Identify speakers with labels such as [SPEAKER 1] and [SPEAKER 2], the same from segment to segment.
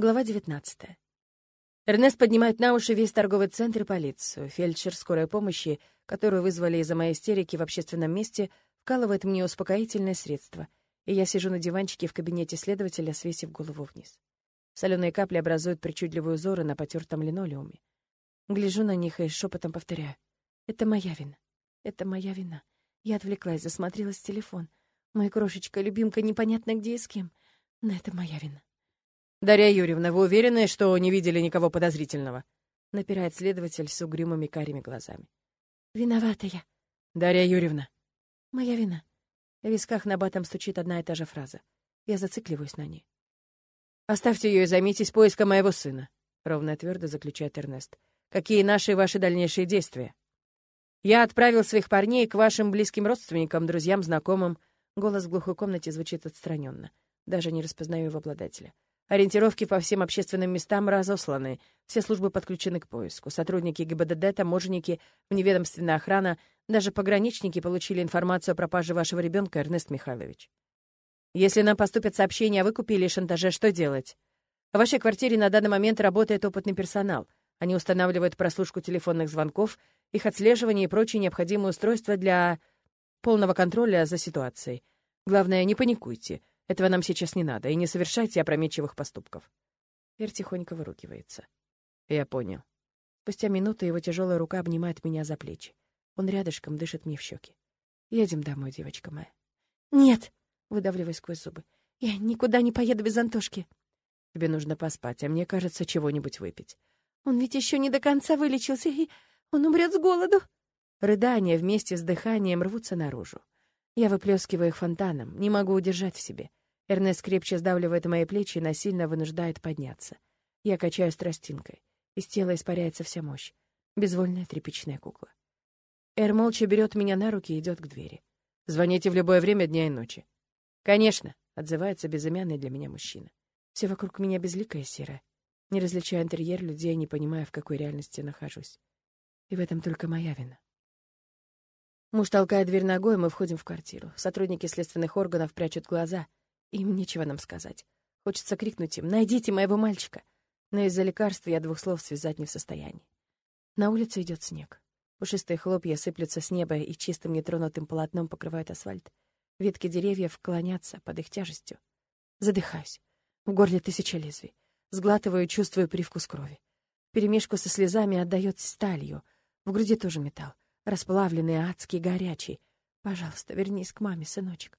[SPEAKER 1] Глава 19. Эрнест поднимает на уши весь торговый центр и полицию. Фельдшер скорой помощи, которую вызвали из-за моей истерики в общественном месте, вкалывает мне успокоительное средство, и я сижу на диванчике в кабинете следователя, свесив голову вниз. Соленые капли образуют причудливые узоры на потертом линолеуме. Гляжу на них и шепотом повторяю. «Это моя вина. Это моя вина. Я отвлеклась, засмотрелась в телефон. Моя крошечка, любимка, непонятно где и с кем. Но это моя вина.
[SPEAKER 2] «Дарья Юрьевна, вы уверены, что не видели никого подозрительного?» — напирает следователь с угрюмыми карими глазами.
[SPEAKER 1] «Виновата я».
[SPEAKER 2] «Дарья Юрьевна».
[SPEAKER 1] «Моя вина». В висках на батом стучит одна и та же фраза. Я зацикливаюсь на ней.
[SPEAKER 2] «Оставьте ее и займитесь поиском моего сына», — ровно и твердо заключает Эрнест. «Какие наши и ваши дальнейшие действия?» «Я отправил своих парней к вашим близким родственникам, друзьям, знакомым». Голос в глухой комнате звучит отстраненно. Даже не распознаю его обладателя. Ориентировки по всем общественным местам разосланы. Все службы подключены к поиску. Сотрудники ГИБДД, таможенники, вневедомственная охрана, даже пограничники получили информацию о пропаже вашего ребенка, Эрнест Михайлович. Если нам поступят сообщения о выкупе или шантаже, что делать? В вашей квартире на данный момент работает опытный персонал. Они устанавливают прослушку телефонных звонков, их отслеживание и прочие необходимые устройства для полного контроля за ситуацией. Главное, не паникуйте. Этого нам сейчас не надо, и не совершайте опрометчивых поступков. Эр тихонько выругивается. Я понял. Спустя минуту его тяжелая рука обнимает меня за плечи. Он рядышком дышит мне в щеки. Едем домой, девочка моя.
[SPEAKER 1] Нет, выдавливаю сквозь зубы. Я никуда не поеду без Антошки.
[SPEAKER 2] Тебе нужно поспать, а мне кажется, чего-нибудь выпить.
[SPEAKER 1] Он ведь еще не до конца вылечился, и он умрет с голоду.
[SPEAKER 2] Рыдания вместе с дыханием рвутся наружу. Я выплескиваю их фонтаном, не могу удержать в себе. Эрнест крепче сдавливает мои плечи и насильно вынуждает подняться. Я качаю тростинкой. Из тела испаряется вся мощь. Безвольная тряпичная кукла. Эр молча берет меня на руки и идет к двери. «Звоните в любое время дня и ночи». «Конечно», — отзывается безымянный для меня мужчина. Все вокруг меня безликое серое. Не различаю интерьер людей, не понимая, в какой реальности нахожусь. И в этом только моя вина. Муж толкает дверь ногой, мы входим в квартиру. Сотрудники следственных органов прячут глаза — им нечего нам сказать. Хочется крикнуть им «Найдите моего мальчика!» Но из-за лекарства я двух слов связать не в состоянии. На улице идет снег. Пушистые хлопья сыплются с неба и чистым нетронутым полотном покрывают асфальт. Ветки деревьев клонятся под их тяжестью. Задыхаюсь. В горле тысяча лезвий. Сглатываю, чувствую привкус крови. Перемешку со слезами отдает сталью. В груди тоже металл. Расплавленный, адский, горячий. Пожалуйста, вернись к маме, сыночек.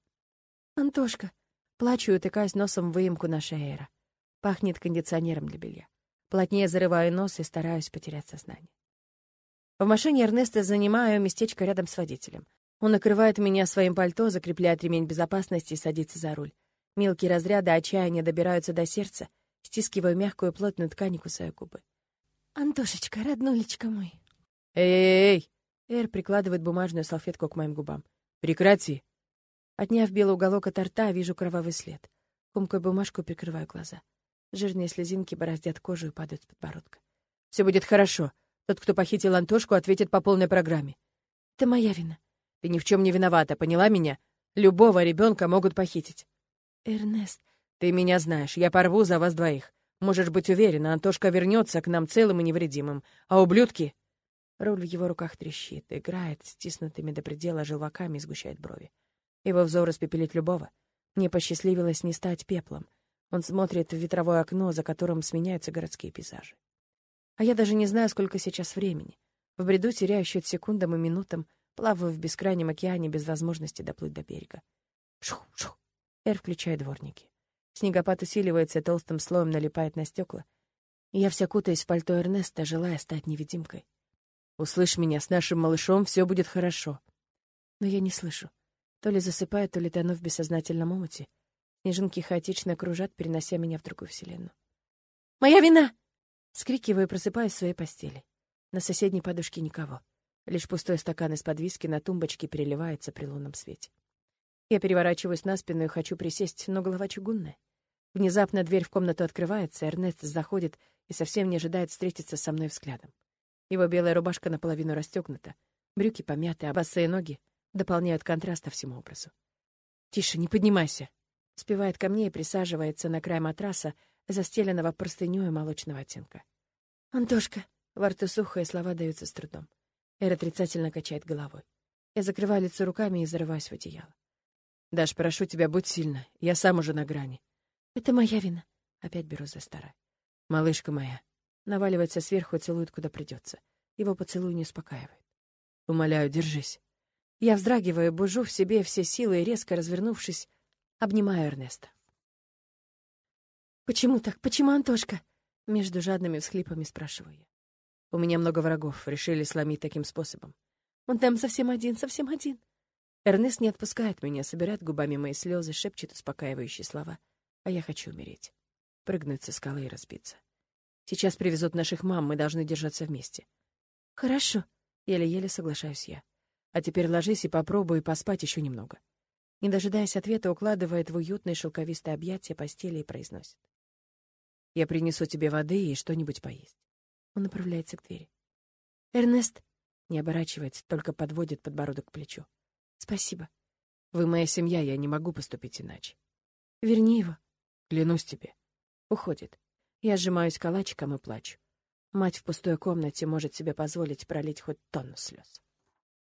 [SPEAKER 2] Антошка, Плачу и утыкаюсь носом в выемку на шеера. Пахнет кондиционером для белья. Плотнее зарываю нос и стараюсь потерять сознание. В машине Эрнеста занимаю местечко рядом с водителем. Он накрывает меня своим пальто, закрепляет ремень безопасности и садится за руль. Мелкие разряды отчаяния добираются до сердца, стискиваю мягкую плотную ткань и кусаю губы. «Антошечка, роднулечка мой!» «Эй-эй-эй!»
[SPEAKER 1] Эр прикладывает бумажную салфетку к моим губам.
[SPEAKER 2] «Прекрати!»
[SPEAKER 1] Отняв белый уголок от рта, вижу кровавый след. Комкой бумажку прикрываю глаза. Жирные слезинки бороздят кожу и падают с подбородка.
[SPEAKER 2] Все будет хорошо. Тот, кто похитил Антошку, ответит по полной программе.
[SPEAKER 1] Это моя вина.
[SPEAKER 2] Ты ни в чем не виновата, поняла меня? Любого ребенка могут похитить.
[SPEAKER 1] Эрнест.
[SPEAKER 2] Ты меня знаешь, я порву за вас двоих. Можешь быть уверена, Антошка вернется к нам целым и невредимым. А ублюдки...
[SPEAKER 1] Руль в его руках трещит, играет, стиснутыми до предела желваками и сгущает брови. Его взор испепелит любого. Мне посчастливилось не стать пеплом. Он смотрит в ветровое окно, за которым сменяются городские пейзажи. А я даже не знаю, сколько сейчас времени. В бреду теряю счет секундам и минутам, плаваю в бескрайнем океане без возможности доплыть до берега. Шух-шух. Эр включает дворники. Снегопад усиливается, толстым слоем налипает на стекла. Я вся кутаюсь в пальто Эрнеста, желая стать невидимкой.
[SPEAKER 2] «Услышь меня, с нашим малышом все будет хорошо».
[SPEAKER 1] Но я не слышу. То ли засыпаю, то ли тону в бессознательном омуте. Снежинки хаотично кружат, перенося меня в другую вселенную. «Моя вина!» Скрикиваю просыпаюсь в своей постели. На соседней подушке никого. Лишь пустой стакан из-под виски на тумбочке переливается при лунном свете. Я переворачиваюсь на спину и хочу присесть, но голова чугунная. Внезапно дверь в комнату открывается, Эрнест заходит и совсем не ожидает встретиться со мной взглядом. Его белая рубашка наполовину расстегнута, брюки помяты, а босые ноги дополняют контраст ко всему образу. «Тише, не поднимайся!» Спевает ко мне и присаживается на край матраса,
[SPEAKER 2] застеленного простынёй молочного оттенка. «Антошка!» — во рту сухо, и слова даются с трудом. Эр отрицательно качает головой. Я закрываю лицо руками и зарываюсь в одеяло.
[SPEAKER 1] «Даш, прошу тебя, будь сильна. Я сам уже на грани».
[SPEAKER 2] «Это моя вина». Опять беру за старое.
[SPEAKER 1] «Малышка моя».
[SPEAKER 2] Наваливается сверху и целует, куда придется. Его поцелуй не успокаивает.
[SPEAKER 1] «Умоляю, держись».
[SPEAKER 2] Я вздрагиваю, бужу в себе все силы и, резко развернувшись, обнимаю Эрнеста. «Почему так? Почему Антошка?» Между жадными всхлипами спрашиваю я.
[SPEAKER 1] «У меня много врагов, решили сломить таким способом.
[SPEAKER 2] Он там совсем один, совсем один».
[SPEAKER 1] Эрнест не отпускает меня, собирает губами мои слезы, шепчет успокаивающие слова. А я хочу умереть. Прыгнуть со скалы и разбиться. Сейчас привезут наших мам, мы должны держаться вместе.
[SPEAKER 2] «Хорошо», —
[SPEAKER 1] еле-еле соглашаюсь я. А теперь ложись и попробуй поспать еще немного.
[SPEAKER 2] Не дожидаясь ответа, укладывает в уютное шелковистое объятие постели и произносит.
[SPEAKER 1] «Я принесу тебе воды и что-нибудь поесть».
[SPEAKER 2] Он направляется к двери. «Эрнест!»
[SPEAKER 1] Не оборачивается, только подводит подбородок к плечу.
[SPEAKER 2] «Спасибо.
[SPEAKER 1] Вы моя семья, я не могу поступить иначе».
[SPEAKER 2] «Верни его».
[SPEAKER 1] «Клянусь тебе».
[SPEAKER 2] Уходит. Я сжимаюсь калачиком и плачу. Мать в пустой комнате может себе позволить пролить хоть тонну слез.